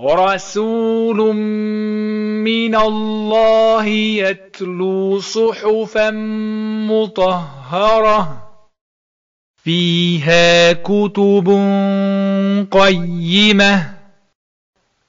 رسول من الله يتلو صحفا مطهرة فيها كتب قيمة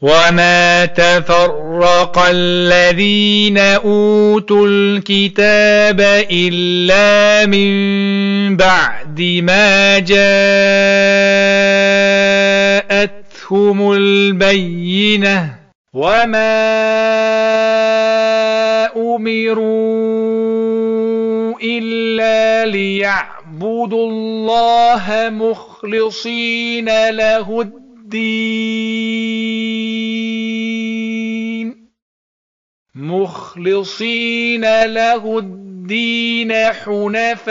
وما تفرق الذين أوتوا الكتاب إلا من بعد ما جاءتهم البينة وما أمروا إلا ليعبدوا الله مخلصين له الدين. مخلصين له الدين حنفاء.